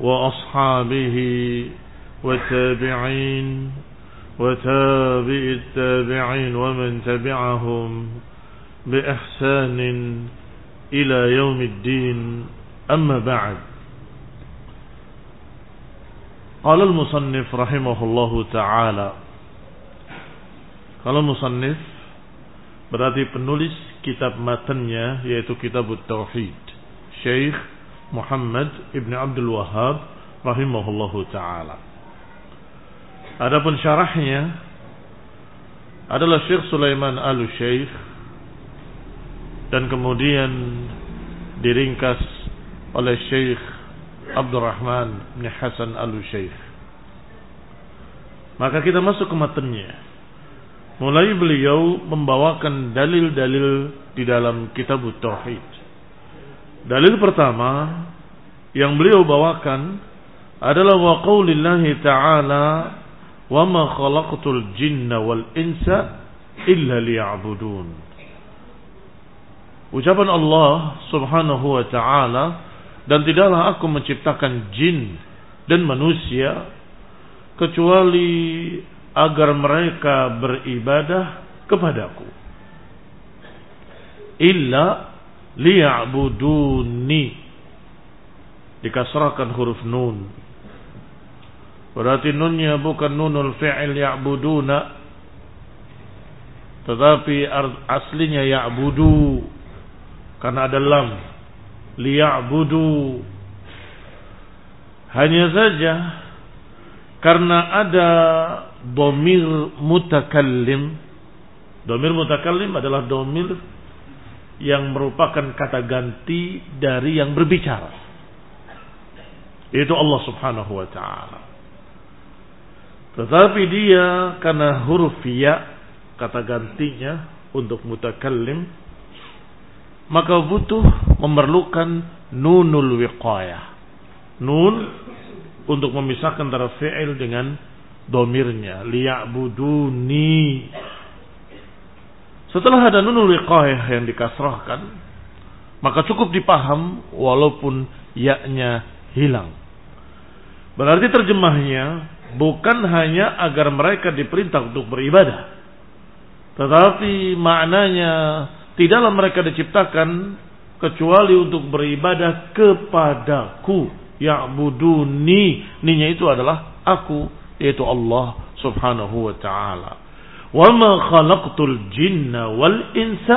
وأصحابه والتابعين وتابع التابعين ومن تبعهم بإحسان إلى يوم الدين. أما بعد قال المصنف رحمه الله تعالى Kalau musannif berarti penulis kitab matanya yaitu kitab Tauhid Syekh Muhammad ibn Abdul Wahab rahimahullahu taala. Adapun syarahnya adalah Syekh Sulaiman Al-Syekh dan kemudian diringkas oleh Syekh Abdurrahman bin Hasan Al-Syekh. Maka kita masuk ke matanya. Mulai beliau membawakan dalil-dalil di dalam kitab Tauhid. Dalil pertama yang beliau bawakan adalah wa qaulillahi ta'ala wa ma khalaqtul jinna wal insa illa liya'budun. Ucapan Allah Subhanahu wa taala dan tidaklah aku menciptakan jin dan manusia kecuali agar mereka beribadah kepadaku. Illa liya'buduni. Dikasrahkan huruf nun. Berarti nunnya bukan nunul fi'il ya'buduna. Tetapi aslinya ya'budu. Karena ada lam. Liya'budu. Hanya saja karena ada domir mutakallim. Domir mutakallim adalah domir yang merupakan kata ganti dari yang berbicara. Itu Allah Subhanahu wa taala. Tetapi dia karena huruf ya kata gantinya untuk mutakallim maka butuh memerlukan nunul wiqayah. Nun untuk memisahkan antara fi'il dengan domirnya liya'buduni setelah ada nunul wiqayah yang dikasrahkan, maka cukup dipaham walaupun yaknya hilang. Berarti terjemahnya bukan hanya agar mereka diperintah untuk beribadah. Tetapi maknanya tidaklah mereka diciptakan kecuali untuk beribadah kepadaku. Ya'buduni. Ninya itu adalah aku, yaitu Allah subhanahu wa ta'ala. وَمَا خَلَقْتُ الْجِنَّ وَالْإِنْسَ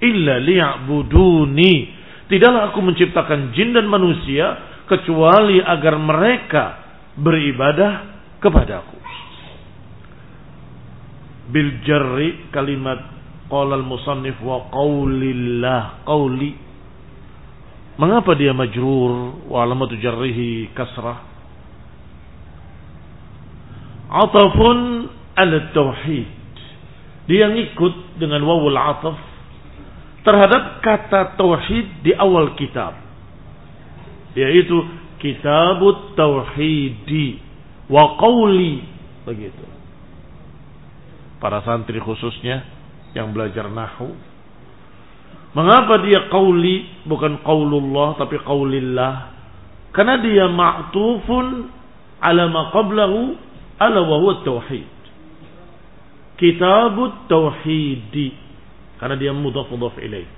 إِلَّا لِيَعْبُدُونِي Tidaklah aku menciptakan jin dan manusia kecuali agar mereka beribadah kepadaku. Bil jarri kalimat qala al-musannif wa qaulillah qauli Mengapa dia majrur wa alamatu jarrihi kasrah? Atafun ala tauhid. Dia ngikut dengan wawul ataf terhadap kata tauhid di awal kitab. Yaitu kitabut tauhidi wa qawli begitu. Para santri khususnya yang belajar nahu Mengapa dia qauli bukan qaulullah tapi qaulillah? Karena dia ma'tufun ala ma qablahu ala wa huwa tauhid. Kitabut Tauhidi karena dia mudhaf mudhaf ilaih.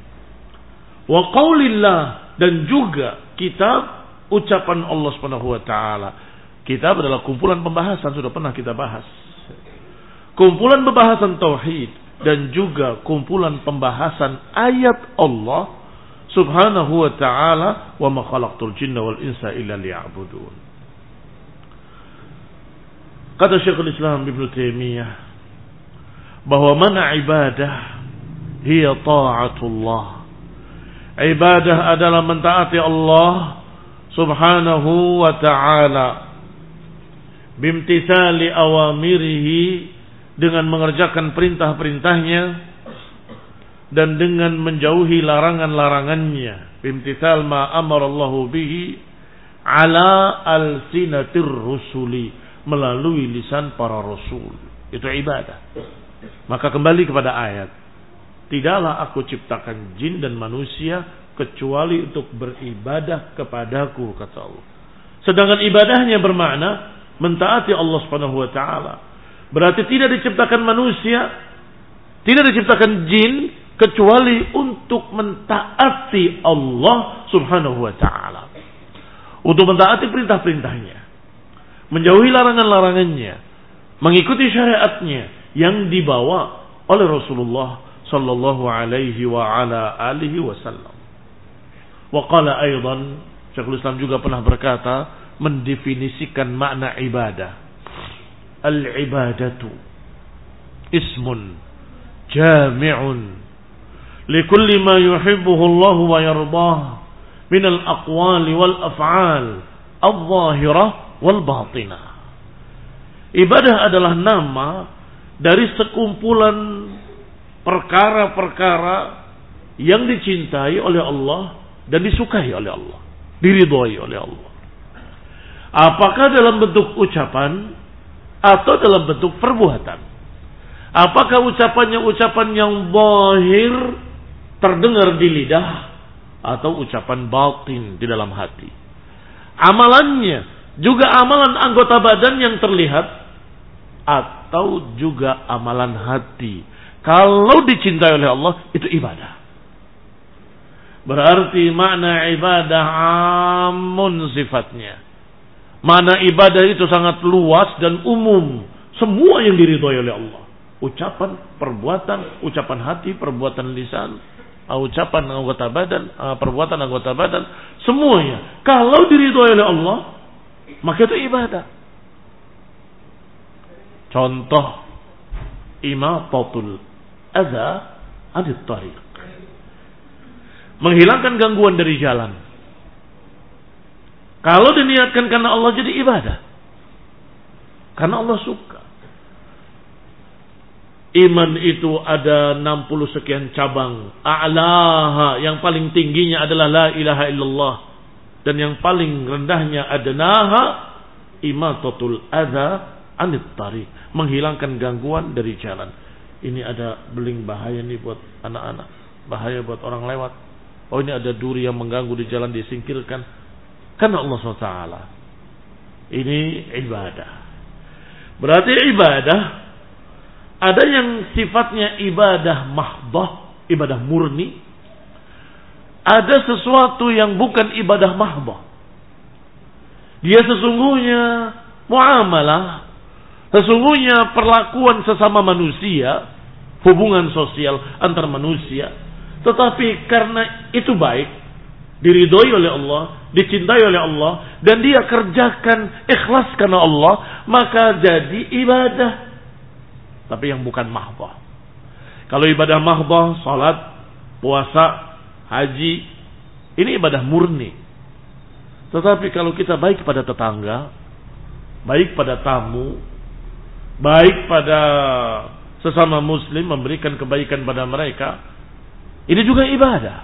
Wa qaulillah dan juga kitab ucapan Allah Subhanahu wa taala. Kitab adalah kumpulan pembahasan sudah pernah kita bahas. kumpulan pembahasan tauhid dan juga kumpulan pembahasan ayat Allah Subhanahu wa taala wa ma khalaqtul jinna wal insa illa liya'budun. Kata Syekhul Islam Ibn Taimiyah bahwa mana ibadah? Hiya ta'atullah. Ibadah adalah mentaati Allah Subhanahu wa taala. Bimtithali awamirihi dengan mengerjakan perintah-perintahnya dan dengan menjauhi larangan-larangannya. Bimtithal ma amarallahu bihi ala alsinatir rusuli melalui lisan para rasul. Itu ibadah maka kembali kepada ayat. Tidaklah aku ciptakan jin dan manusia kecuali untuk beribadah kepadaku kata Allah. Sedangkan ibadahnya bermakna mentaati Allah Subhanahu wa taala. Berarti tidak diciptakan manusia tidak diciptakan jin kecuali untuk mentaati Allah Subhanahu wa taala. Untuk mentaati perintah-perintahnya, menjauhi larangan-larangannya, mengikuti syariatnya yang dibawa oleh Rasulullah sallallahu alaihi wa ala alihi wasallam. Wa qala aidan Syekhul Islam juga pernah berkata mendefinisikan makna ibadah. Al-ibadatu ismun jami'un likulli ma yuhibbuhu Allah wa yardah min al-aqwal wal af'al al-zahirah wal batinah. Ibadah adalah nama dari sekumpulan perkara-perkara yang dicintai oleh Allah dan disukai oleh Allah, diridhoi oleh Allah. Apakah dalam bentuk ucapan atau dalam bentuk perbuatan? Apakah ucapannya ucapan yang bahir terdengar di lidah atau ucapan batin di dalam hati. Amalannya juga amalan anggota badan yang terlihat atau juga amalan hati. Kalau dicintai oleh Allah itu ibadah. Berarti makna ibadah amun sifatnya. Mana ibadah itu sangat luas dan umum. Semua yang diridhoi oleh Allah. Ucapan, perbuatan, ucapan hati, perbuatan lisan, ucapan anggota badan, perbuatan anggota badan, semuanya. Kalau diridhoi oleh Allah, maka itu ibadah. Contoh imatatul adza adit tariq. Menghilangkan gangguan dari jalan. Kalau diniatkan karena Allah jadi ibadah. Karena Allah suka. Iman itu ada 60 sekian cabang. A'laha yang paling tingginya adalah la ilaha illallah dan yang paling rendahnya adnaha imatatul adza anit tariq, menghilangkan gangguan dari jalan. Ini ada beling bahaya nih buat anak-anak, bahaya buat orang lewat. Oh ini ada duri yang mengganggu di jalan disingkirkan. Karena Allah SWT. Ini ibadah. Berarti ibadah ada yang sifatnya ibadah mahdoh, ibadah murni. Ada sesuatu yang bukan ibadah mahdoh. Dia sesungguhnya muamalah, sesungguhnya perlakuan sesama manusia, hubungan sosial antar manusia. Tetapi karena itu baik, diridhoi oleh Allah, dicintai oleh Allah, dan dia kerjakan ikhlas karena Allah, maka jadi ibadah tapi yang bukan mahbah. Kalau ibadah mahbah, salat, puasa, haji, ini ibadah murni. Tetapi kalau kita baik pada tetangga, baik pada tamu, baik pada sesama muslim memberikan kebaikan pada mereka, ini juga ibadah.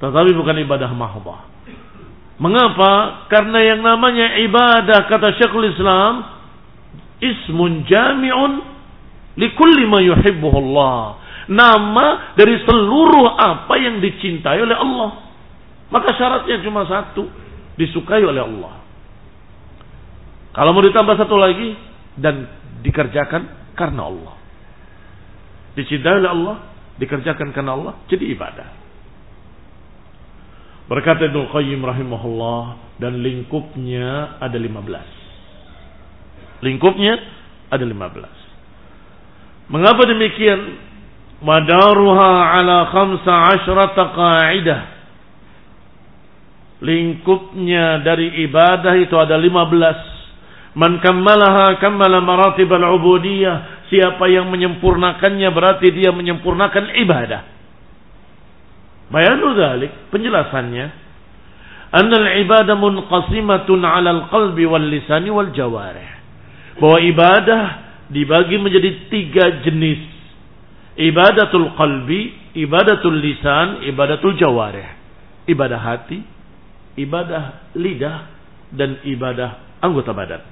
Tetapi bukan ibadah mahbah. Mengapa? Karena yang namanya ibadah kata Syekhul Islam ismun jami'un likulli ma Allah. Nama dari seluruh apa yang dicintai oleh Allah. Maka syaratnya cuma satu, disukai oleh Allah. Kalau mau ditambah satu lagi dan dikerjakan karena Allah. Dicintai oleh Allah, dikerjakan karena Allah, jadi ibadah. Berkata Ibnu Qayyim rahimahullah dan lingkupnya ada 15. Lingkupnya ada 15. Mengapa demikian? Madaruha ala khamsa asyrata qa'idah. Lingkupnya dari ibadah itu ada 15. Man kammalaha kammala maratib al-ubudiyah. Siapa yang menyempurnakannya berarti dia menyempurnakan ibadah. Bayanu dhalik, penjelasannya. Anna al-ibadah munqasimatun ala al-qalbi wal lisani wal jawarih bahwa ibadah dibagi menjadi tiga jenis. Ibadatul qalbi, ibadatul lisan, ibadatul jawarih. Ibadah hati, ibadah lidah, dan ibadah anggota badan.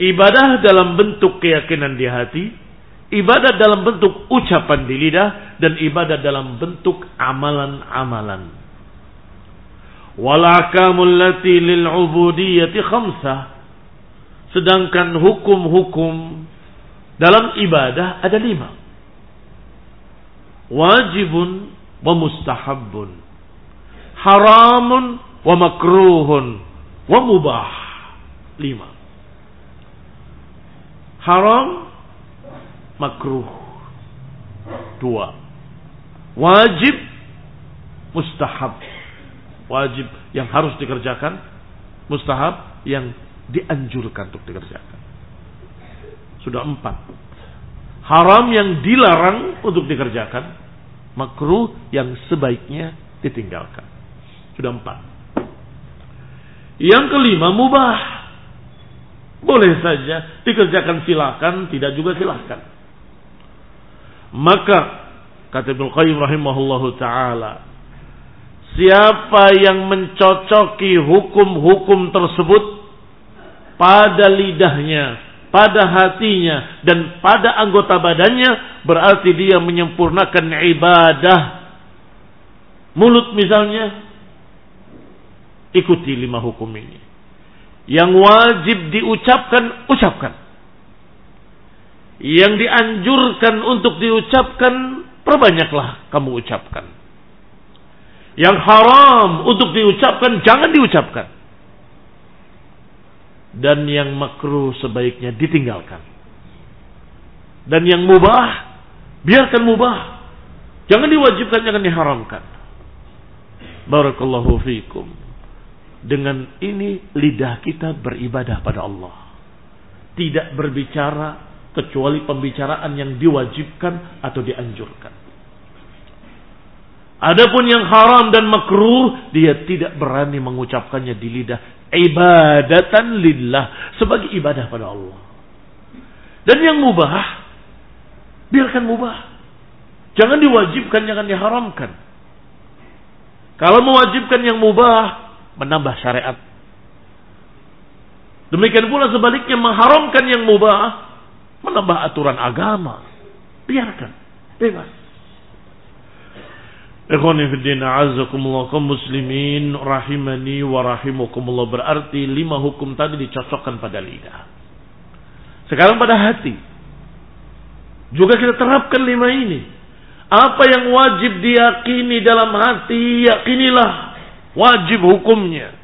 Ibadah dalam bentuk keyakinan di hati, ibadah dalam bentuk ucapan di lidah, dan ibadah dalam bentuk amalan-amalan. Wal akamul lati lil ubudiyyati khamsah Sedangkan hukum-hukum dalam ibadah ada lima. Wajibun wa mustahabun. Haramun wa makruhun. Wa mubah. Lima. Haram, makruh. Dua. Wajib, mustahab. Wajib yang harus dikerjakan. Mustahab yang dianjurkan untuk dikerjakan. Sudah empat. Haram yang dilarang untuk dikerjakan. Makruh yang sebaiknya ditinggalkan. Sudah empat. Yang kelima mubah. Boleh saja dikerjakan silakan, tidak juga silakan. Maka kata Ibnu Qayyim rahimahullahu taala, siapa yang mencocoki hukum-hukum tersebut pada lidahnya, pada hatinya, dan pada anggota badannya, berarti dia menyempurnakan ibadah. Mulut misalnya, ikuti lima hukum ini. Yang wajib diucapkan, ucapkan. Yang dianjurkan untuk diucapkan, perbanyaklah kamu ucapkan. Yang haram untuk diucapkan, jangan diucapkan dan yang makruh sebaiknya ditinggalkan. Dan yang mubah, biarkan mubah. Jangan diwajibkan, jangan diharamkan. Barakallahu fiikum. Dengan ini lidah kita beribadah pada Allah. Tidak berbicara kecuali pembicaraan yang diwajibkan atau dianjurkan. Adapun yang haram dan makruh, dia tidak berani mengucapkannya di lidah ibadatan lillah sebagai ibadah pada Allah. Dan yang mubah biarkan mubah. Jangan diwajibkan, jangan diharamkan. Kalau mewajibkan yang mubah menambah syariat. Demikian pula sebaliknya mengharamkan yang mubah menambah aturan agama. Biarkan, bebas. Ikhwani fiddin a'azakumullah kaum muslimin rahimani wa rahimakumullah berarti lima hukum tadi dicocokkan pada lidah. Sekarang pada hati. Juga kita terapkan lima ini. Apa yang wajib diyakini dalam hati, yakinilah. Wajib hukumnya.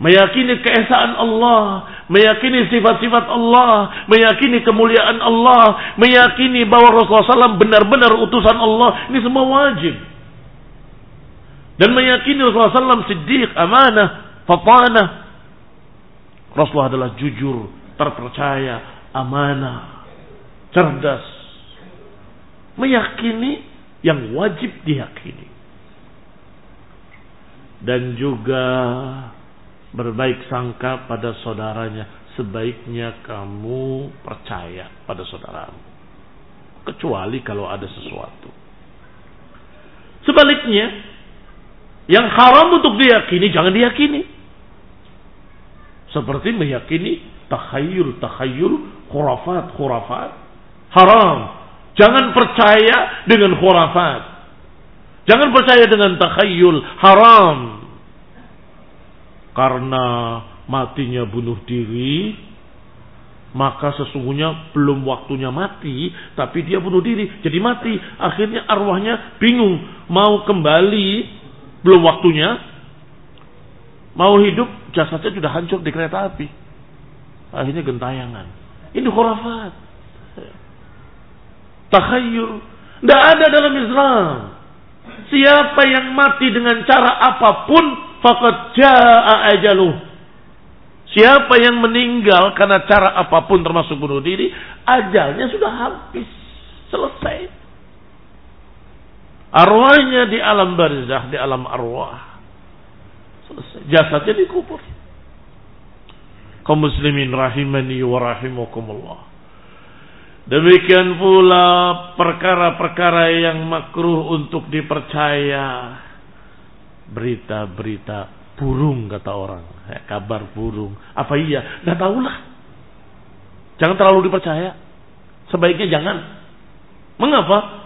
Meyakini keesaan Allah, meyakini sifat-sifat Allah, meyakini kemuliaan Allah, meyakini bahwa Rasulullah SAW benar-benar utusan Allah. Ini semua wajib. Dan meyakini Rasulullah SAW siddiq, amanah, fatanah. Rasulullah adalah jujur, terpercaya, amanah, cerdas. Meyakini yang wajib diyakini. Dan juga berbaik sangka pada saudaranya. Sebaiknya kamu percaya pada saudaramu. Kecuali kalau ada sesuatu. Sebaliknya, yang haram untuk diyakini jangan diyakini. Seperti meyakini takhayul-takhayul, khurafat-khurafat. Haram. Jangan percaya dengan khurafat. Jangan percaya dengan takhayul. Haram. Karena matinya bunuh diri, maka sesungguhnya belum waktunya mati, tapi dia bunuh diri, jadi mati. Akhirnya arwahnya bingung, mau kembali belum waktunya. Mau hidup, jasadnya sudah hancur di kereta api. Akhirnya gentayangan. Ini khurafat. Takhayul. Tidak ada dalam Islam. Siapa yang mati dengan cara apa pun, fakat ja'a ajaluh. Siapa yang meninggal karena cara apa pun termasuk bunuh diri, ajalnya sudah habis. Selesai. Arwahnya di alam barzah, di alam arwah. Selesai. Jasadnya dikubur. Kau muslimin rahimani wa rahimakumullah. Demikian pula perkara-perkara yang makruh untuk dipercaya. Berita-berita burung kata orang. Ya, kabar burung. Apa iya? Gak tahulah. Jangan terlalu dipercaya. Sebaiknya jangan. Mengapa?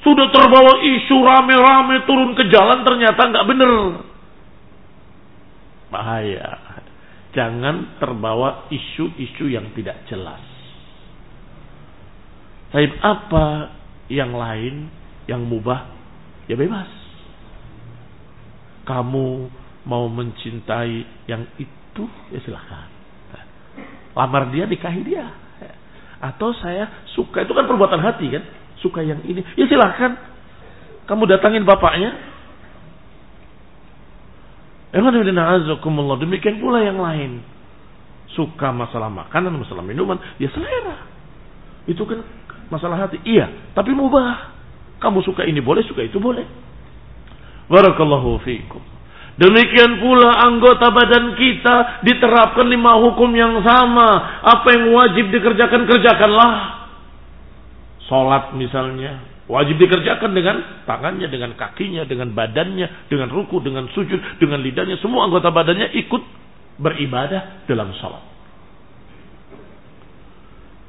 Sudah terbawa isu rame-rame turun ke jalan ternyata nggak bener. Bahaya. Jangan terbawa isu-isu yang tidak jelas. Tapi apa yang lain yang mubah ya bebas. Kamu mau mencintai yang itu ya silahkan. Lamar dia nikahi dia. Atau saya suka itu kan perbuatan hati kan. Suka yang ini ya silahkan. Kamu datangin bapaknya Demikian pula yang lain. Suka masalah makanan, masalah minuman, ya selera. Itu kan masalah hati. Iya, tapi mubah. Kamu suka ini boleh, suka itu boleh. Barakallahu fiikum. Demikian pula anggota badan kita diterapkan lima hukum yang sama. Apa yang wajib dikerjakan, kerjakanlah. Sholat misalnya, Wajib dikerjakan dengan tangannya, dengan kakinya, dengan badannya, dengan ruku, dengan sujud, dengan lidahnya. Semua anggota badannya ikut beribadah dalam sholat.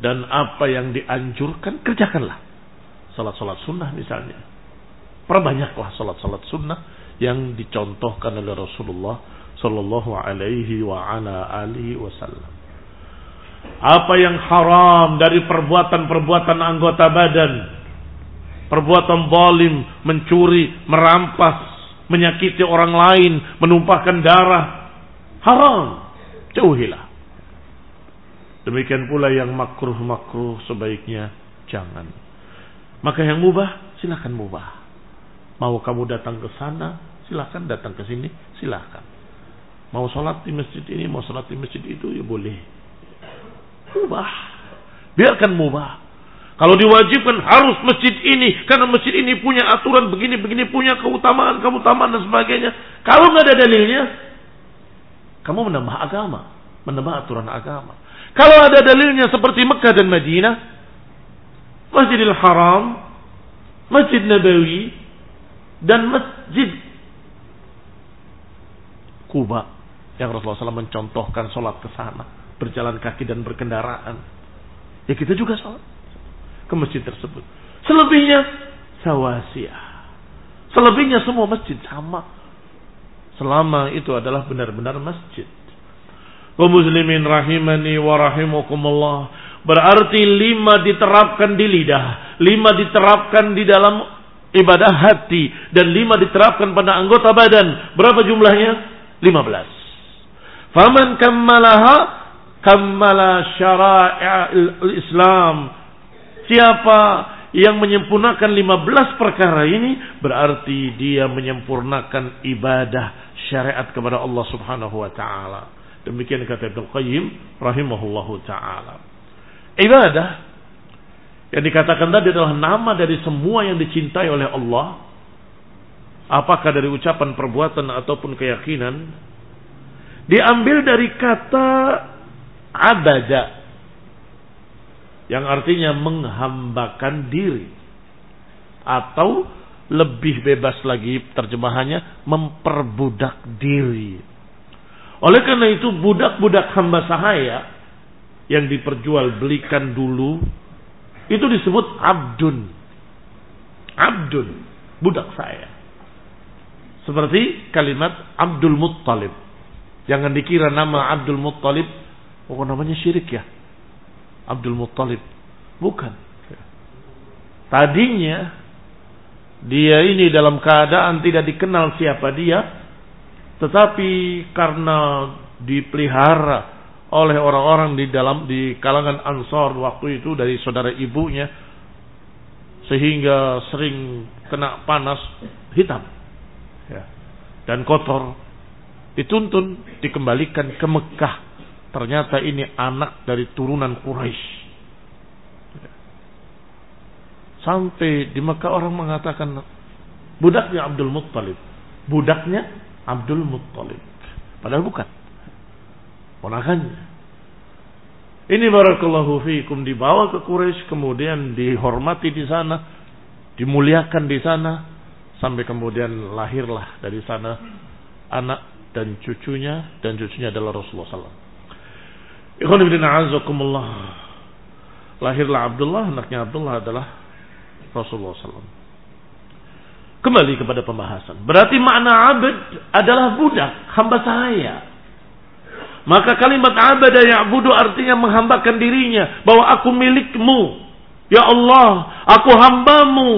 Dan apa yang dianjurkan, kerjakanlah. Sholat-sholat sunnah misalnya. Perbanyaklah sholat-sholat sunnah yang dicontohkan oleh Rasulullah Sallallahu alaihi wa ala alihi wasallam. Apa yang haram dari perbuatan-perbuatan anggota badan perbuatan zalim, mencuri, merampas, menyakiti orang lain, menumpahkan darah, haram. Jauhilah. Demikian pula yang makruh-makruh sebaiknya jangan. Maka yang mubah, silakan mubah. Mau kamu datang ke sana, silakan datang ke sini, silakan. Mau sholat di masjid ini, mau sholat di masjid itu, ya boleh. Mubah. Biarkan mubah. Kalau diwajibkan harus masjid ini karena masjid ini punya aturan begini-begini, punya keutamaan, keutamaan dan sebagainya. Kalau nggak ada dalilnya, kamu menambah agama, menambah aturan agama. Kalau ada dalilnya seperti Mekah dan Madinah, Masjidil Haram, Masjid Nabawi, dan Masjid Kuba yang Rasulullah SAW mencontohkan sholat ke sana, berjalan kaki dan berkendaraan. Ya kita juga sholat ke masjid tersebut. Selebihnya sawasiah. Selebihnya semua masjid sama. Selama itu adalah benar-benar masjid. Wa muslimin rahimani wa. Berarti lima diterapkan di lidah. Lima diterapkan di dalam ibadah hati. Dan lima diterapkan pada anggota badan. Berapa jumlahnya? Lima belas. Faman kammalaha kammala syara'i islam Siapa yang menyempurnakan 15 perkara ini berarti dia menyempurnakan ibadah syariat kepada Allah Subhanahu wa taala. Demikian kata Ibnu Qayyim rahimahullahu taala. Ibadah yang dikatakan tadi adalah nama dari semua yang dicintai oleh Allah. Apakah dari ucapan, perbuatan ataupun keyakinan diambil dari kata abada yang artinya menghambakan diri atau lebih bebas lagi terjemahannya memperbudak diri. Oleh karena itu budak-budak hamba sahaya yang diperjualbelikan dulu itu disebut abdun. Abdun, budak saya. Seperti kalimat Abdul Muttalib. Jangan dikira nama Abdul Muttalib, oh namanya syirik ya. Abdul Muttalib. Bukan. Tadinya dia ini dalam keadaan tidak dikenal siapa dia, tetapi karena dipelihara oleh orang-orang di dalam di kalangan Ansor waktu itu dari saudara ibunya sehingga sering kena panas hitam ya. dan kotor dituntun dikembalikan ke Mekah ternyata ini anak dari turunan Quraisy sampai di Mekah orang mengatakan budaknya Abdul Muttalib budaknya Abdul Muttalib padahal bukan ponakannya ini barakallahu fiikum dibawa ke Quraisy kemudian dihormati di sana, dimuliakan di sana sampai kemudian lahirlah dari sana anak dan cucunya dan cucunya adalah Rasulullah SAW. Ikhwan ibn. Lahirlah Abdullah, anaknya Abdullah adalah Rasulullah SAW. Kembali kepada pembahasan. Berarti makna abd adalah budak, hamba saya. Maka kalimat abada ya'budu artinya menghambakan dirinya. Bahwa aku milikmu. Ya Allah, aku hambamu.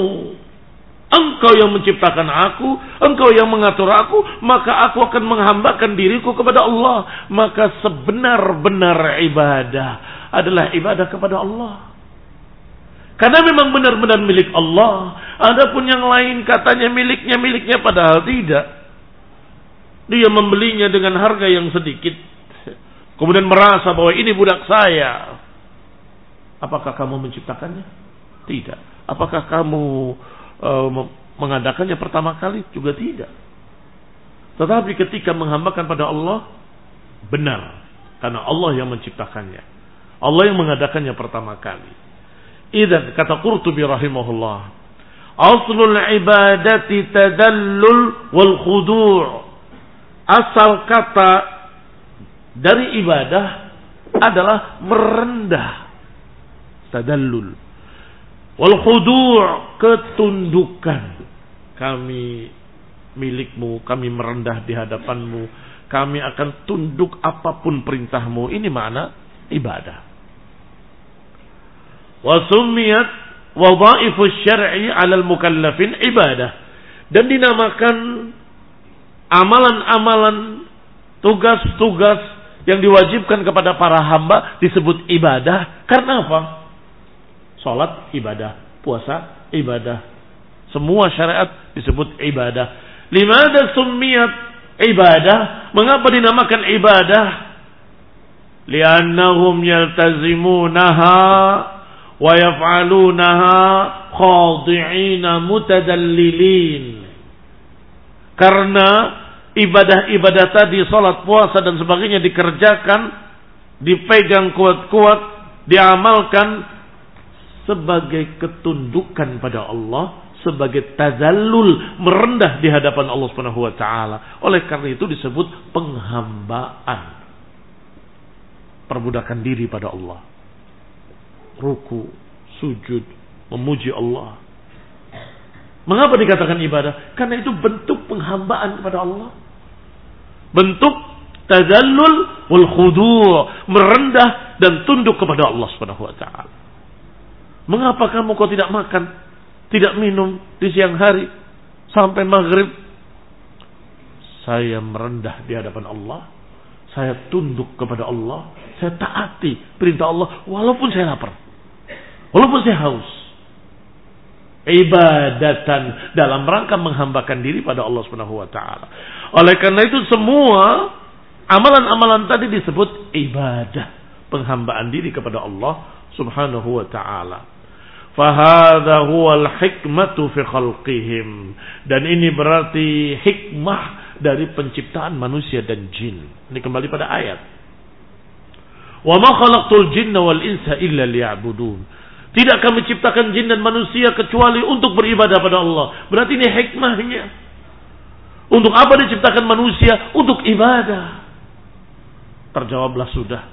Engkau yang menciptakan aku, engkau yang mengatur aku, maka aku akan menghambakan diriku kepada Allah. Maka sebenar-benar ibadah adalah ibadah kepada Allah. Karena memang benar-benar milik Allah. Adapun yang lain katanya miliknya, miliknya padahal tidak. Dia membelinya dengan harga yang sedikit Kemudian merasa bahwa ini budak saya. Apakah kamu menciptakannya? Tidak. Apakah kamu uh, mengadakannya pertama kali? Juga tidak. Tetapi ketika menghambakan pada Allah, benar. Karena Allah yang menciptakannya. Allah yang mengadakannya pertama kali. Idan kata Qurtubi rahimahullah. Aslul ibadati tadallul wal khudu' Asal kata dari ibadah adalah merendah. Tadallul. Wal khudu' ketundukan. Kami milikmu kami merendah di hadapanmu. Kami akan tunduk apa pun perintahmu. Ini makna ibadah wa summiyat syar'i 'ala al-mukallafin ibadah dan dinamakan amalan-amalan tugas-tugas yang diwajibkan kepada para hamba disebut ibadah karena apa? Salat ibadah, puasa ibadah. Semua syariat disebut ibadah. Limada summiyat ibadah? Mengapa dinamakan ibadah? Liannahum yaltazimunaha wa yaf'alunaha khadi'ina. Karena ibadah-ibadah tadi, salat, puasa dan sebagainya dikerjakan, dipegang kuat-kuat, diamalkan sebagai ketundukan pada Allah, sebagai tazallul, merendah di hadapan Allah Subhanahu wa taala. Oleh karena itu disebut penghambaan. Perbudakan diri pada Allah. Ruku, sujud, memuji Allah. Mengapa dikatakan ibadah? Karena itu bentuk penghambaan kepada Allah bentuk tazallul wal khudu' merendah dan tunduk kepada Allah Subhanahu wa taala. Mengapa kamu kau tidak makan, tidak minum di siang hari sampai maghrib? Saya merendah di hadapan Allah. Saya tunduk kepada Allah. Saya taati perintah Allah walaupun saya lapar. Walaupun saya haus. Ibadatan dalam rangka menghambakan diri pada Allah Subhanahu wa taala. Oleh karena itu semua amalan-amalan tadi disebut ibadah, penghambaan diri kepada Allah Subhanahu wa taala. Fahadha huwal hikmatu fi khalqihim. Dan ini berarti hikmah dari penciptaan manusia dan jin. Ini kembali pada ayat. Wa ma khalaqtul jinna wal insa illa liya'budun. Tidak kami ciptakan jin dan manusia kecuali untuk beribadah pada Allah. Berarti ini hikmahnya. Untuk apa diciptakan manusia? Untuk ibadah. Terjawablah sudah.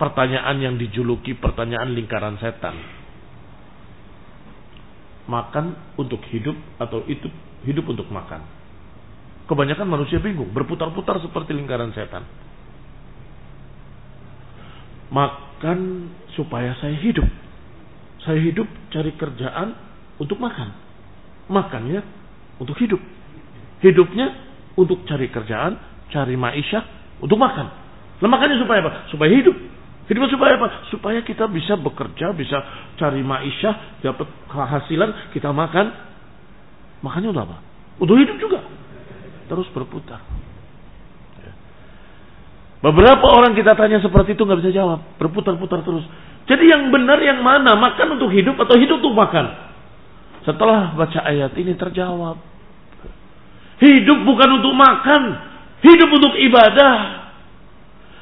Pertanyaan yang dijuluki pertanyaan lingkaran setan. Makan untuk hidup atau itu hidup untuk makan. Kebanyakan manusia bingung, berputar-putar seperti lingkaran setan. Makan supaya saya hidup. Saya hidup cari kerjaan untuk makan. Makannya untuk hidup. Hidupnya untuk cari kerjaan, cari maisha, untuk makan. Lah makanya supaya apa? Supaya hidup. Hidup supaya apa? Supaya kita bisa bekerja, bisa cari maisha, dapat kehasilan, kita makan. Makanya untuk apa? Untuk hidup juga. Terus berputar. Beberapa orang kita tanya seperti itu nggak bisa jawab, berputar-putar terus. Jadi yang benar yang mana? Makan untuk hidup atau hidup untuk makan? Setelah baca ayat ini terjawab. Hidup bukan untuk makan, hidup untuk ibadah.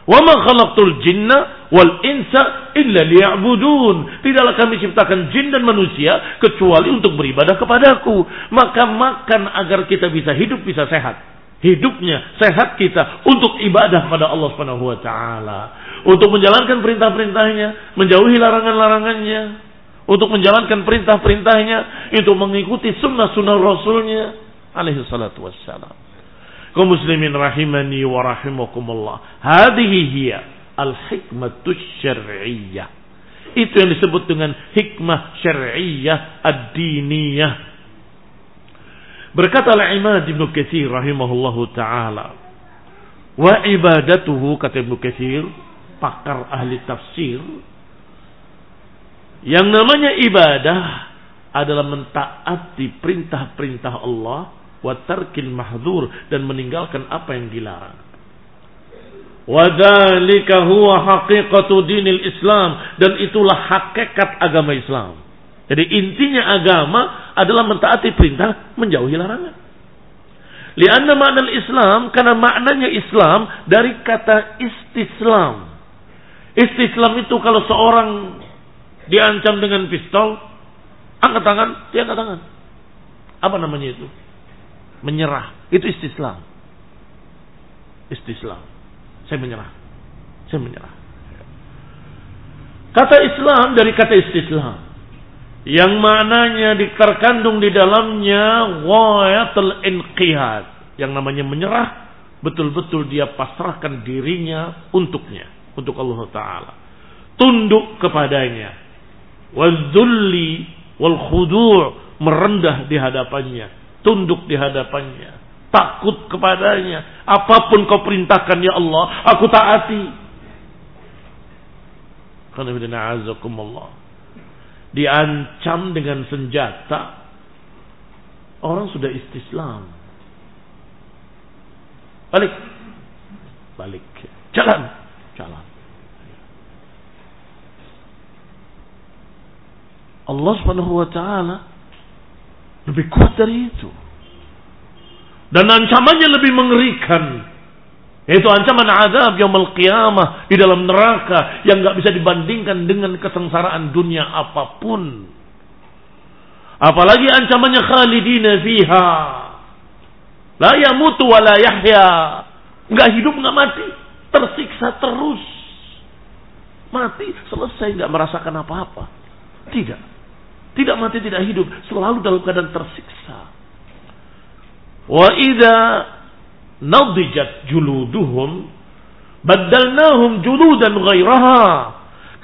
Wa ma khalaqtul jinna wal insa illa liya'budun. Tidaklah kami ciptakan jin dan manusia kecuali untuk beribadah kepadaku. Maka makan agar kita bisa hidup, bisa sehat hidupnya, sehat kita untuk ibadah pada Allah Subhanahu wa taala, untuk menjalankan perintah-perintahnya, menjauhi larangan-larangannya, untuk menjalankan perintah-perintahnya, untuk mengikuti sunnah-sunnah Rasulnya alaihi salatu wassalam. Kaum muslimin rahimani wa rahimakumullah. Hadhihi hiya al-hikmatu syar'iyyah. Itu yang disebut dengan hikmah syar'iyyah ad-diniyah Berkata Al-Imad Ibn Katsir rahimahullahu taala, wa ibadatuhu kata Ibn pakar ahli tafsir, yang namanya ibadah adalah mentaati perintah-perintah Allah wa tarkil mahdzur dan meninggalkan apa yang dilarang. Wadhalika huwa haqiqatu dinil Islam dan itulah hakikat agama Islam. Jadi intinya agama adalah mentaati perintah, menjauhi larangan. Lianna makna Islam karena maknanya Islam dari kata istislam. Istislam itu kalau seorang diancam dengan pistol, angkat tangan, dia angkat tangan. Apa namanya itu? Menyerah. Itu istislam. Istislam. Saya menyerah. Saya menyerah. Kata Islam dari kata istislam yang maknanya terkandung di dalamnya wayatul inqiyad. Yang namanya menyerah betul-betul dia pasrahkan dirinya untuknya untuk Allah taala. Tunduk kepadanya. Wadzulli wal merendah di hadapannya tunduk di hadapannya takut kepadanya. Apa pun kau perintahkan ya Allah aku taati. Karena azakumullah diancam dengan senjata, orang sudah istislam. Balik. Balik. Jalan. Jalan. Allah subhanahu wa ta'ala lebih kuat dari itu. Dan ancamannya lebih mengerikan yaitu ancaman azab yang qiyamah di dalam neraka yang nggak bisa dibandingkan dengan kesengsaraan dunia apa pun. Apalagi ancamannya khalidina fiha. La yamutu wa la yahya. Nggak hidup nggak mati, tersiksa terus. Mati selesai nggak merasakan apa-apa. Tidak. Tidak mati tidak hidup, selalu dalam keadaan tersiksa. Wa idza nadijat juluduhum badalnahum juludan ghairaha.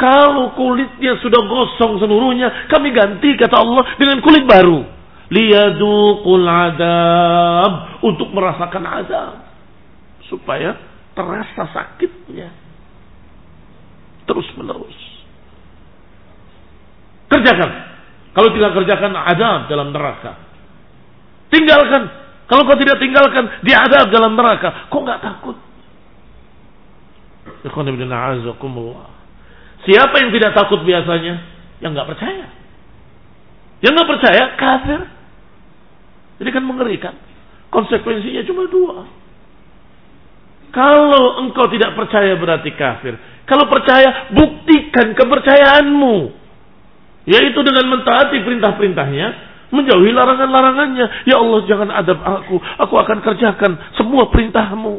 Kalau kulitnya sudah gosong seluruhnya kami ganti kata Allah dengan kulit baru. Liyaduqul adab. Untuk merasakan azab. Supaya terasa sakitnya. Terus menerus kerjakan. Kalau tidak kerjakan azab dalam neraka. Tinggalkan kalau kau tidak tinggalkan, diadab dalam neraka. Kau nggak takut? Siapa yang tidak takut biasanya? Yang nggak percaya. Yang nggak percaya kafir. Jadi kan mengerikan. Konsekuensinya cuma dua. Kalau engkau tidak percaya berarti kafir. Kalau percaya, buktikan kepercayaanmu. Yaitu dengan mentaati perintah-perintahnya menjauhi larangan-larangannya. Ya Allah jangan adab aku, aku akan kerjakan semua perintahmu.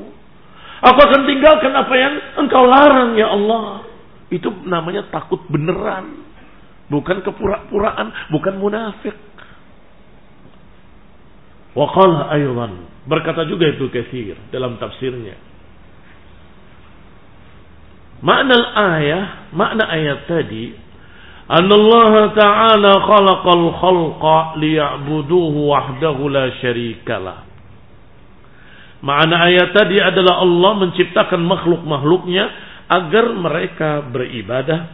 Aku akan tinggalkan apa yang engkau larang ya Allah. Itu namanya takut beneran. Bukan kepura-puraan, bukan munafik. Waqala aywan. Berkata juga itu kathir dalam tafsirnya. Makna ayah, makna ayat tadi أن الله تعالى خلق الخلق ليعبدوه وحده لا شريك له Makna ayat tadi adalah Allah menciptakan makhluk-makhluknya agar mereka beribadah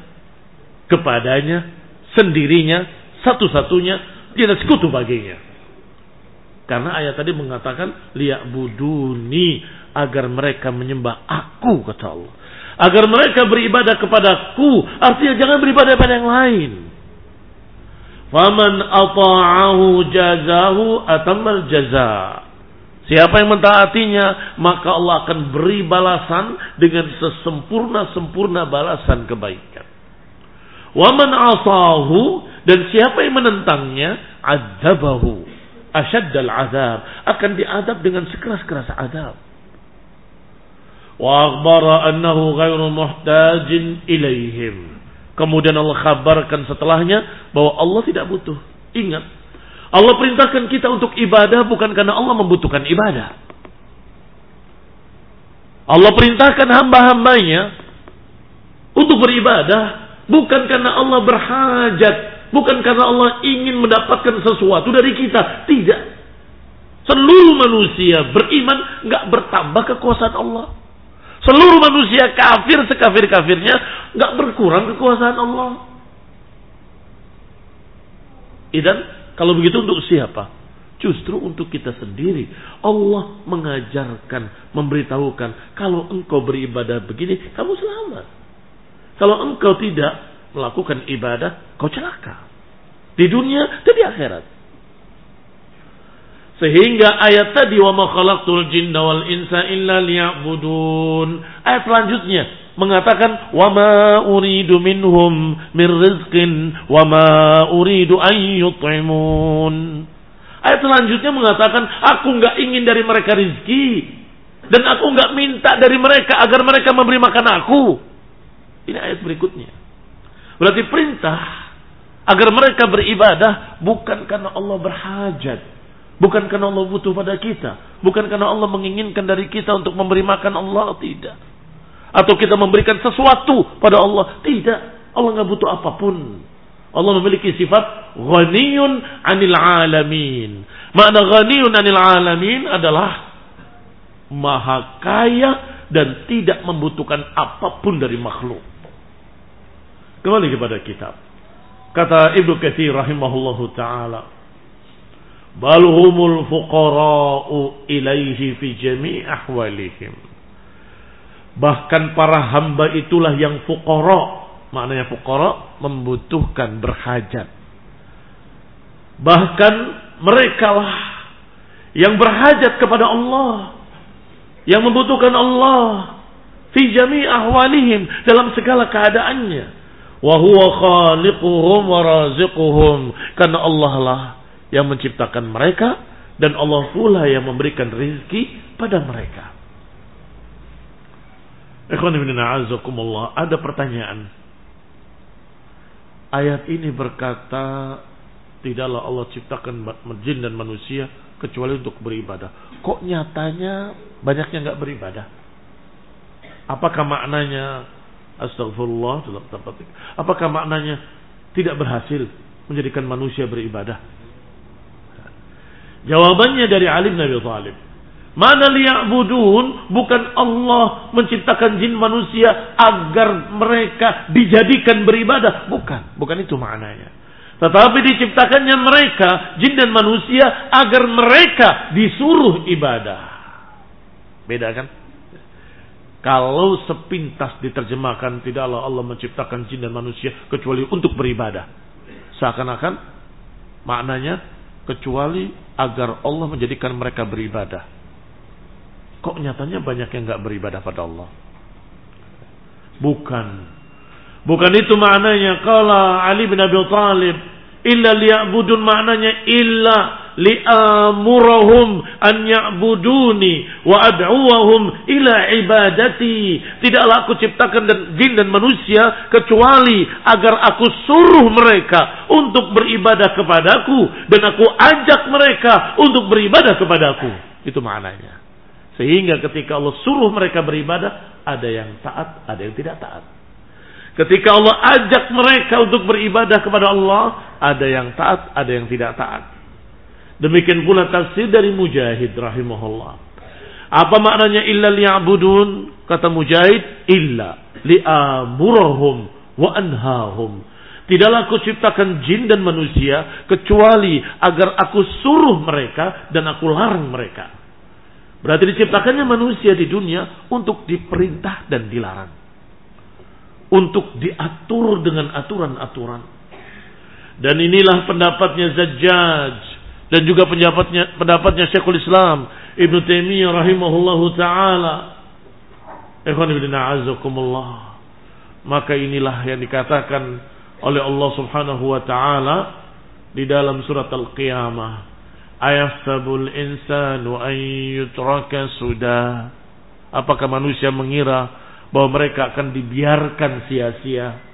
kepadanya sendirinya, satu-satunya, tidak sekutu baginya. Karena ayat tadi mengatakan buduni agar mereka menyembah aku kata Allah. Agar mereka beribadah kepadaku, artinya jangan beribadah pada yang lain. Faman ata'ahu jazahu atamal jaza. Siapa yang mentaatinya, maka Allah akan beri balasan dengan sesempurna-sempurna balasan kebaikan. Waman asahu dan siapa yang menentangnya, azabahu asyaddal azab akan diadab dengan sekeras-keras adab. Annahu ghairu muhtajin ilaihim. Kemudian Allah kabarkan setelahnya bahwa Allah tidak butuh. Ingat, Allah perintahkan kita untuk ibadah bukan karena Allah membutuhkan ibadah. Allah perintahkan hamba-hambanya untuk beribadah bukan karena Allah berhajat, bukan karena Allah ingin mendapatkan sesuatu dari kita. Tidak. Seluruh manusia beriman nggak bertambah kekuasaan Allah. Seluruh manusia kafir sekafir-kafirnya nggak berkurang kekuasaan Allah. Idan kalau begitu untuk siapa? Justru untuk kita sendiri. Allah mengajarkan, memberitahukan. Kalau engkau beribadah begini, kamu selamat. Kalau engkau tidak melakukan ibadah, kau celaka. Di dunia dan akhirat. Sehingga ayat tadi wa ma khalaqtul jinna wal insa illa liya'budun. Ayat selanjutnya mengatakan wa ma uridu minhum min rizqin wa ma uridu an yut'imun. Ayat selanjutnya mengatakan aku enggak ingin dari mereka rizki dan aku enggak minta dari mereka agar mereka memberi makan aku. Ini ayat berikutnya. Berarti perintah agar mereka beribadah bukan karena Allah berhajat, bukan karena Allah butuh pada kita, bukan karena Allah menginginkan dari kita untuk memberi makan Allah tidak atau kita memberikan sesuatu pada Allah. Tidak. Allah nggak butuh apa pun. Allah memiliki sifat ghaniyun anil alamin. Makna ghaniyun anil alamin adalah maha kaya dan tidak membutuhkan apa pun dari makhluk. Kembali kepada kitab. Kata Ibnu Katsir rahimahullahu taala, "Bal humul fuqara'u ilaihi fi jami' ahwalihim." Bahkan para hamba itulah yang fukara. Maknanya fukara membutuhkan berhajat. Bahkan mereka lah yang berhajat kepada Allah. Yang membutuhkan Allah. Fi jami ahwalihim. Dalam segala keadaannya. Wahuwa khaliquhum wa raziquhum. Karena Allah lah yang menciptakan mereka. Dan Allah pula yang memberikan rizki pada mereka. Ada pertanyaan. Ayat ini berkata tidaklah Allah ciptakan jin dan manusia kecuali untuk beribadah. Kok nyatanya banyaknya nggak beribadah? Apakah maknanya astagfirullah dalam tempat Apakah maknanya tidak berhasil menjadikan manusia beribadah? Jawabannya dari Ali bin Abi Thalib. Mana liya'budun bukan Allah menciptakan jin manusia agar mereka dijadikan beribadah. Bukan, bukan itu maknanya. Tetapi diciptakannya mereka, jin dan manusia, agar mereka disuruh ibadah. Beda kan? Kalau sepintas diterjemahkan, tidaklah Allah menciptakan jin dan manusia kecuali untuk beribadah. Seakan-akan maknanya kecuali agar Allah menjadikan mereka beribadah. Kok nyatanya banyak yang nggak beribadah pada Allah? Bukan. Bukan itu maknanya. Kalau Ali bin Abi Thalib illa liya'budun maknanya illa li'amurahum an ya'buduni wa ad'uwahum ila ibadati. Tidaklah aku ciptakan dan jin dan manusia kecuali agar aku suruh mereka untuk beribadah kepadaku dan aku ajak mereka untuk beribadah kepadaku. Itu maknanya. Sehingga ketika Allah suruh mereka beribadah, ada yang taat, ada yang tidak taat. Ketika Allah ajak mereka untuk beribadah kepada Allah, ada yang taat, ada yang tidak taat. Demikian pula tafsir dari Mujahid rahimahullah. Apa maknanya illa liya'budun? Kata Mujahid, illa li'amurahum wa anhahum. Tidaklah aku ciptakan jin dan manusia kecuali agar aku suruh mereka dan aku larang mereka. Berarti diciptakannya manusia di dunia untuk diperintah dan dilarang. Untuk diatur dengan aturan-aturan. Dan inilah pendapatnya Zajjaj dan juga pendapatnya pendapatnya Syekhul Islam Ibnu Taimiyah rahimahullahu taala. Maka inilah yang dikatakan oleh Allah Subhanahu wa taala di dalam surat Al-Qiyamah. Ayahsabul insanu an yutraka sudah. Apakah manusia mengira bahwa mereka akan dibiarkan sia-sia?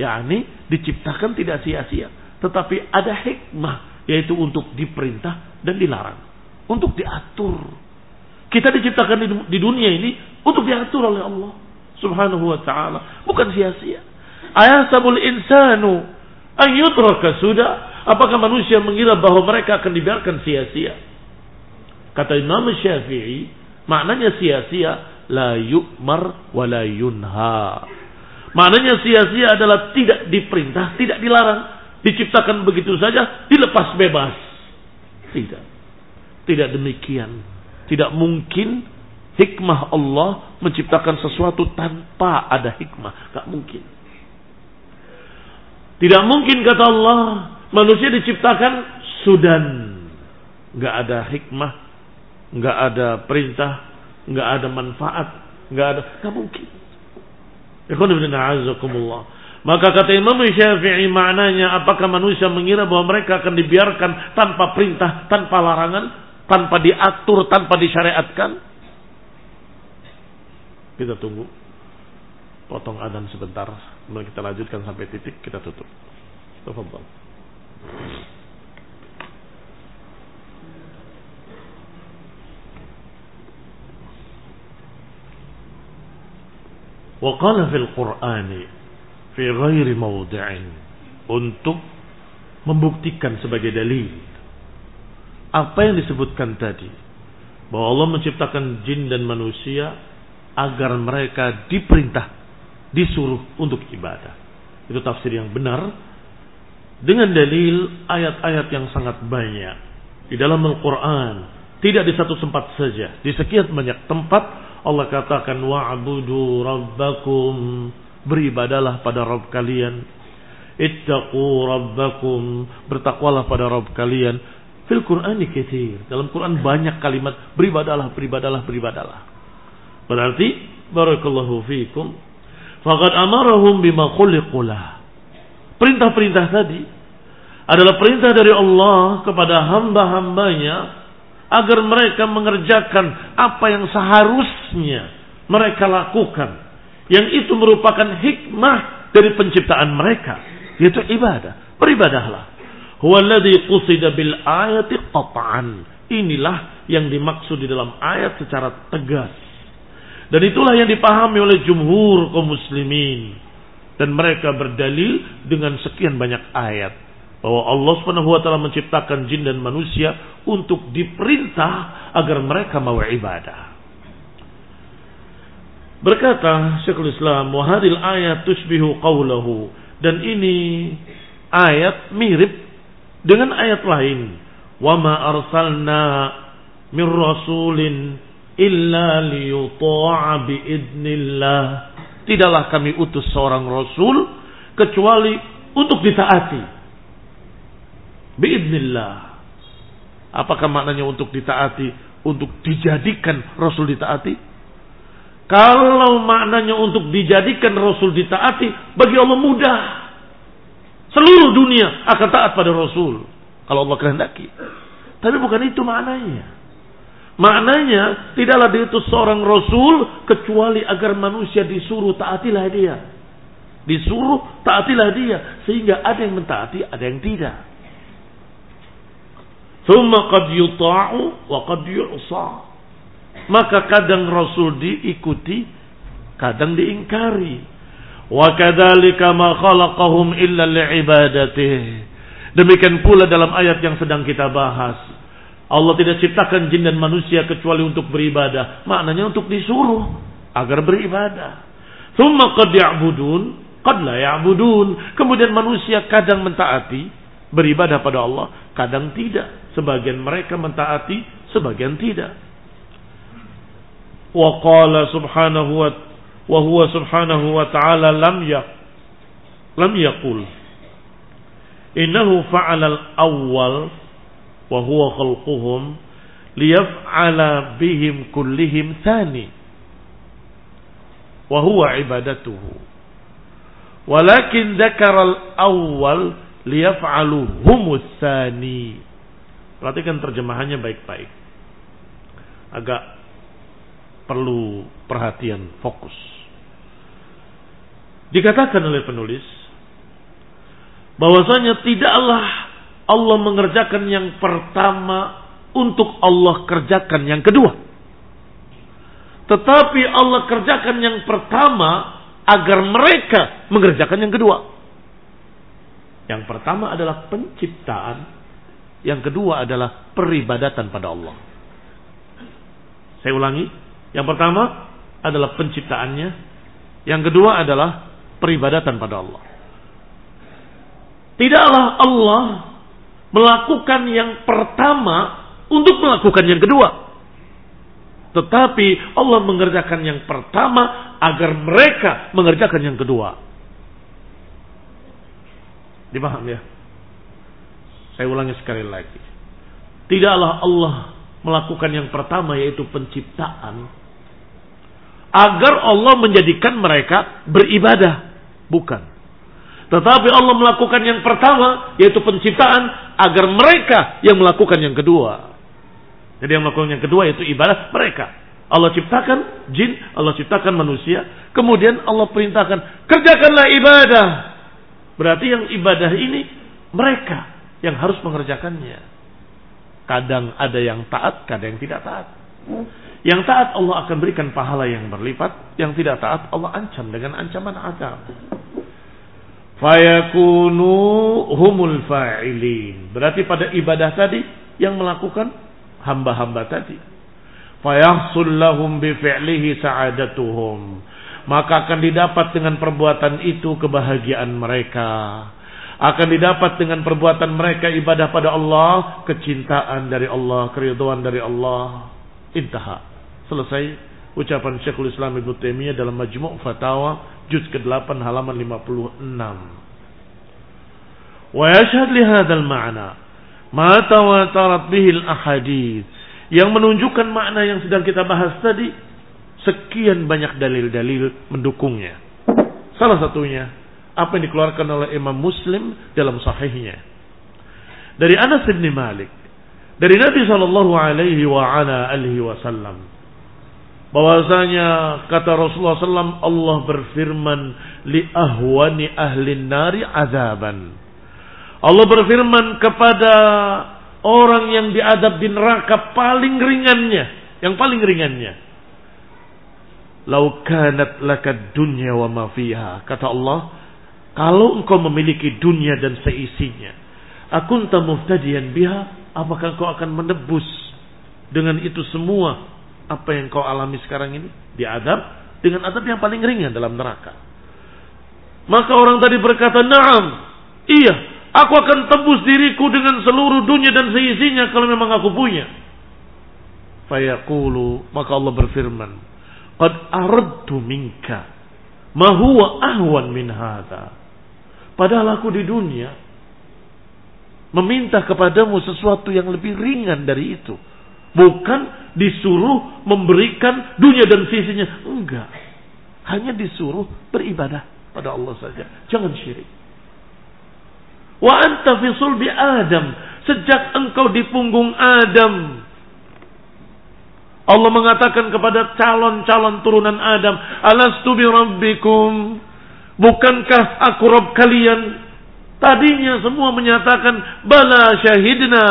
yakni diciptakan tidak sia-sia, tetapi ada hikmah yaitu untuk diperintah dan dilarang, untuk diatur. Kita diciptakan di dunia ini untuk diatur oleh Allah Subhanahu wa taala, bukan sia-sia. Ayasabul insanu ayyutraka sudah. Apakah manusia mengira bahwa mereka akan dibiarkan sia-sia? Kata Imam Syafi'i, maknanya sia-sia la yu'mar wa la yunha. Maknanya sia-sia adalah tidak diperintah, tidak dilarang, diciptakan begitu saja, dilepas bebas. Tidak. Tidak demikian. Tidak mungkin hikmah Allah menciptakan sesuatu tanpa ada hikmah. Gak mungkin. Tidak mungkin kata Allah manusia diciptakan sudan. Nggak ada hikmah, nggak ada perintah, nggak ada manfaat, nggak ada, nggak mungkin. Maka kata Imam Syafi'i maknanya apakah manusia mengira bahwa mereka akan dibiarkan tanpa perintah, tanpa larangan, tanpa diatur, tanpa disyariatkan? Kita tunggu potong adan sebentar. Kemudian kita lanjutkan sampai titik kita tutup. Tafadhal. وقال في القرآن في غير موضع untuk membuktikan sebagai dalil. Apa yang disebutkan tadi? Bahwa Allah menciptakan jin dan manusia agar mereka diperintah disuruh untuk ibadah. Itu tafsir yang benar. Dengan dalil ayat-ayat yang sangat banyak. Di dalam Al-Qur'an, tidak di satu tempat saja, di sekian banyak tempat Allah katakan wa'budu rabbakum beribadalah pada Rabb kalian. Ittaqu rabbakum bertakwalah pada Rabb kalian. Fil Qur'ani katsir. Dalam Quran banyak kalimat beribadalah, beribadalah, beribadalah. Berarti barakallahu fikum Faqad amarahum bima khuliqulah. Perintah-perintah tadi adalah perintah dari Allah kepada hamba-hambanya agar mereka mengerjakan apa yang seharusnya mereka lakukan. Yang itu merupakan hikmah dari penciptaan mereka. Yaitu ibadah. Beribadahlah. Huwaladhi qusida bil ayati. Inilah yang dimaksud di dalam ayat secara tegas. Dan itulah yang dipahami oleh jumhur kaum muslimin. Dan mereka berdalil dengan sekian banyak ayat. Bahwa Allah subhanahu wa ta'ala menciptakan jin dan manusia untuk diperintah agar mereka mau ibadah. Berkata Syekhul Islam, "Wahadil ayat tushbihu qawlahu." Dan ini ayat mirip dengan ayat lain. "Wa ma arsalna min rasulin illa liyuta'a biidnillah. Tidaklah kami utus seorang rasul kecuali untuk ditaati. Biidnillah. Apakah maknanya untuk ditaati? Untuk dijadikan rasul ditaati? Kalau maknanya untuk dijadikan rasul ditaati, bagi Allah mudah. Seluruh dunia akan taat pada rasul. Kalau Allah kehendaki. Tapi bukan itu maknanya. Maknanya tidaklah diutus seorang rasul kecuali agar manusia disuruh taatilah dia. Disuruh taatilah dia sehingga ada yang mentaati, ada yang tidak. Thumma qad yuta'u wa qad yu'sa. Maka kadang rasul diikuti, kadang diingkari. Wa kadzalika ma khalaqahum illa li'ibadatih. Demikian pula dalam ayat yang sedang kita bahas Allah tidak ciptakan jin dan manusia kecuali untuk beribadah. Maknanya untuk disuruh agar beribadah. Thumma qad ya'budun, qad la ya'budun. Kemudian manusia kadang mentaati, beribadah pada Allah, kadang tidak. Sebagian mereka mentaati, sebagian tidak. Wa qala subhanahu wa wa huwa subhanahu wa ta'ala lam ya lam yaqul innahu fa'ala al-awwal wa huwa khalquhum liyaf'ala bihim kullihim thani wa huwa ibadatuhu walakin dzakara al-awwal liyaf'alu humus thani perhatikan terjemahannya baik-baik agak perlu perhatian fokus dikatakan oleh penulis bahwasanya tidaklah Allah mengerjakan yang pertama untuk Allah kerjakan yang kedua. Tetapi Allah kerjakan yang pertama agar mereka mengerjakan yang kedua. Yang pertama adalah penciptaan, yang kedua adalah peribadatan pada Allah. Saya ulangi, yang pertama adalah penciptaannya, yang kedua adalah peribadatan pada Allah. Tidaklah Allah melakukan yang pertama untuk melakukan yang kedua. Tetapi Allah mengerjakan yang pertama agar mereka mengerjakan yang kedua. Dipaham ya? Saya ulangi sekali lagi. Tidaklah Allah melakukan yang pertama yaitu penciptaan agar Allah menjadikan mereka beribadah. Bukan. Tetapi Allah melakukan yang pertama yaitu penciptaan agar mereka yang melakukan yang kedua. Jadi yang melakukan yang kedua yaitu ibadah mereka. Allah ciptakan jin, Allah ciptakan manusia, kemudian Allah perintahkan kerjakanlah ibadah. Berarti yang ibadah ini mereka yang harus mengerjakannya. Kadang ada yang taat, kadang yang tidak taat. Yang taat Allah akan berikan pahala yang berlipat, yang tidak taat Allah ancam dengan ancaman azab fayakunu humul fa'ilin. Berarti pada ibadah tadi yang melakukan hamba-hamba tadi. Fayahsul lahum bifi'lihi sa'adatuhum. Maka akan didapat dengan perbuatan itu kebahagiaan mereka. Akan didapat dengan perbuatan mereka ibadah pada Allah, kecintaan dari Allah, keriduan dari Allah. Intaha. Selesai ucapan Syekhul Islam Ibnu Taimiyah dalam Majmu' Fatawa juz ke-8 halaman 56. Wa yashhad li hadzal ma'na ma tawatarat bihi al-ahadits yang menunjukkan makna yang sedang kita bahas tadi sekian banyak dalil-dalil mendukungnya. Salah satunya apa yang dikeluarkan oleh Imam Muslim dalam sahihnya. Dari Anas bin Malik dari Nabi sallallahu alaihi wa ala alihi wasallam bahwasanya kata Rasulullah SAW Allah berfirman li ahwani ahli nari azaban Allah berfirman kepada orang yang diadab di neraka paling ringannya yang paling ringannya lau kanat laka dunya wa ma fiha kata Allah kalau engkau memiliki dunia dan seisinya akunta muftadiyan biha apakah engkau akan menebus dengan itu semua apa yang kau alami sekarang ini diadab dengan adab yang paling ringan dalam neraka. Maka orang tadi berkata, "Na'am, iya, aku akan tebus diriku dengan seluruh dunia dan seisinya kalau memang aku punya." Fayaqulu, maka Allah berfirman, "Qad aradtu minka ma huwa ahwan min hadha." Padahal aku di dunia meminta kepadamu sesuatu yang lebih ringan dari itu. Bukan disuruh memberikan dunia dan sisinya. Enggak. Hanya disuruh beribadah pada Allah saja. Jangan syirik. Wa anta fi sulbi Adam. Sejak engkau di punggung Adam. Allah mengatakan kepada calon-calon turunan Adam. Alastu bi rabbikum. Bukankah aku Rabb kalian? Tadinya semua menyatakan. Bala syahidna.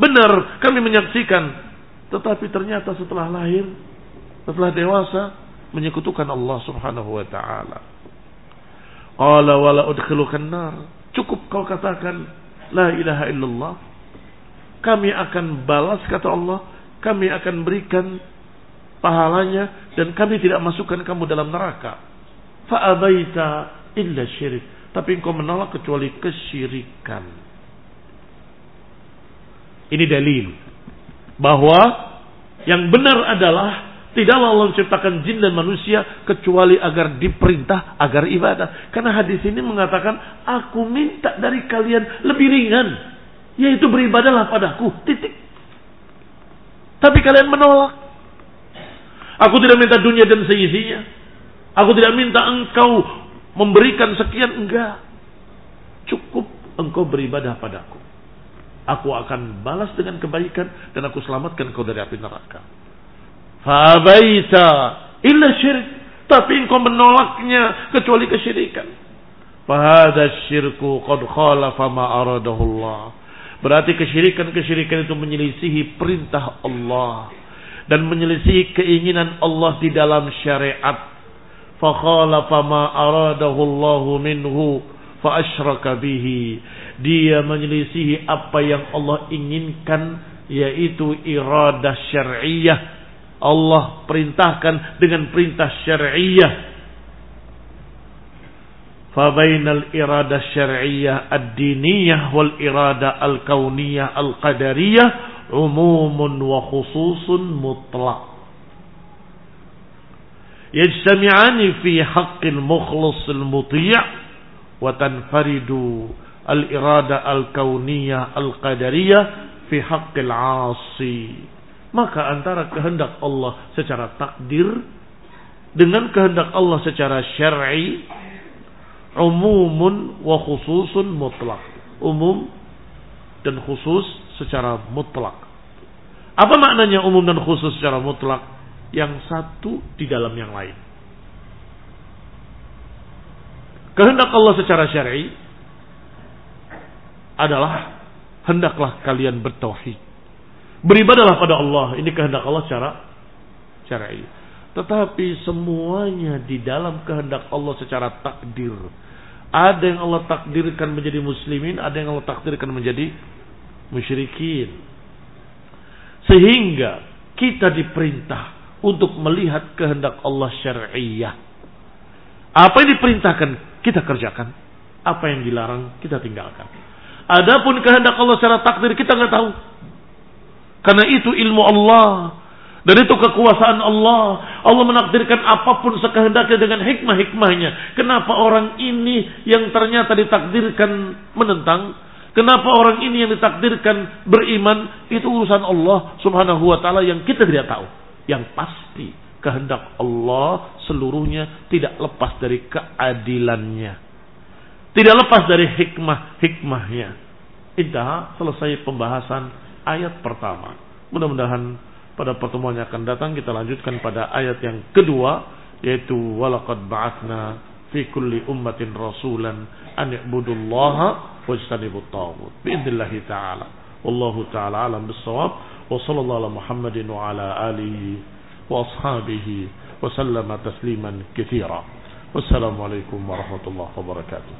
Benar kami menyaksikan tetapi ternyata setelah lahir, setelah dewasa, menyekutukan Allah subhanahu wa ta'ala. Qala wala udkhilukan nar. Cukup kau katakan, La ilaha illallah. kami akan balas kata Allah, kami akan berikan pahalanya dan kami tidak masukkan kamu dalam neraka. Fa'abaita illa syirik. Tapi engkau menolak kecuali kesyirikan. Ini dalil bahwa yang benar adalah tidaklah Allah menciptakan jin dan manusia kecuali agar diperintah agar ibadah. Karena hadis ini mengatakan aku minta dari kalian lebih ringan yaitu beribadahlah padaku. Titik. Tapi kalian menolak. Aku tidak minta dunia dan seisinya. Aku tidak minta engkau memberikan sekian enggak. Cukup engkau beribadah padaku. Aku akan balas dengan kebaikan dan aku selamatkan kau dari api neraka. Fabaita illa syirik. Tapi engkau menolaknya kecuali kesyirikan. Fahada syirku qad khalafa ma. Berarti kesyirikan-kesyirikan itu menyelisihi perintah Allah dan menyelisihi keinginan Allah di dalam syariat. Fakhalafa ma aradahu Allah minhu fa asyraka. Dia menyelisihi apa yang Allah inginkan yaitu iradah syar'iyyah. Allah perintahkan dengan perintah syar'iyyah فبين الإرادة الشرعية الدينية والإرادة الكونية القدرية عموم وخصوص مطلق يجتمعان في حق المخلص المطيع وتنفرد الإرادة الكونية القدرية في حق العاصي maka antara kehendak Allah secara takdir dengan kehendak Allah secara syar'i umumun wa khususun mutlak. Umum dan khusus secara mutlak. Apa maknanya umum dan khusus secara mutlak? Yang satu di dalam yang lain. Kehendak Allah secara syar'i adalah hendaklah kalian bertauhid. Beribadalah pada Allah. Ini kehendak Allah secara syar'i. Tetapi semuanya di dalam kehendak Allah secara takdir ada yang Allah takdirkan menjadi muslimin, ada yang Allah takdirkan menjadi musyrikin. Sehingga kita diperintah untuk melihat kehendak Allah syariah. Apa yang diperintahkan kita kerjakan, apa yang dilarang kita tinggalkan. Adapun kehendak Allah secara takdir kita nggak tahu. Karena itu ilmu Allah. Dan itu kekuasaan Allah. Allah menakdirkan apa pun sekehendaknya dengan hikmah-hikmahnya. Kenapa orang ini yang ternyata ditakdirkan menentang? Kenapa orang ini yang ditakdirkan beriman? Itu urusan Allah subhanahu wa ta'ala yang kita tidak tahu. Yang pasti kehendak Allah seluruhnya tidak lepas dari keadilannya. Tidak lepas dari hikmah-hikmahnya. Indah selesai pembahasan ayat pertama. Mudah-mudahan pada pertemuan yang akan datang kita lanjutkan pada ayat yang kedua yaitu walaqad ba'atsna fi kulli ummatin rasulan an i'budullaha wajtanibut taghut. Biidznillah taala. Wallahu taala alam bissawab. Wa sallallahu ala muhammadin wa ala alihi wa ashabihi wa sallama tasliman katsira wassalamu alaikum warahmatullahi wabarakatuh